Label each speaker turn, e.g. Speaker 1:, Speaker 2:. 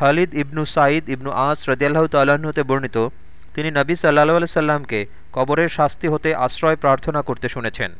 Speaker 1: খালিদ ইবনু সাঈদ ইবনু আস রদিয়াল্লাহ তাল্লাহ্ন বর্ণিত, তিনি নবী সাল্লাহ সাল্লামকে কবরের শাস্তি হতে আশ্রয় প্রার্থনা করতে শুনেছেন।